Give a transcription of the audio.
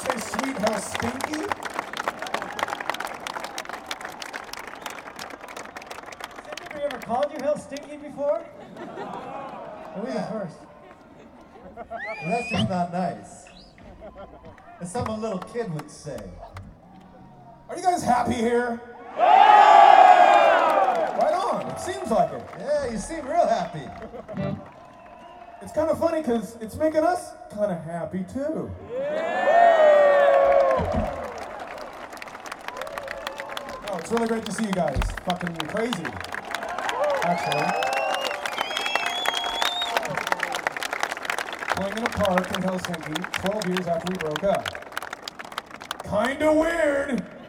Say sweet stinky Has anybody ever called you Hell Stinky before? Are we the first? That's just not nice. It's something a little kid would say. Are you guys happy here? Yeah! Right on. It seems like it. Yeah, you seem real happy. It's kind of funny because it's making us kind of happy too. Oh, it's really great to see you guys. Fucking crazy. Actually. Playing in a park in Helsinki 12 years after we broke up. Kinda weird.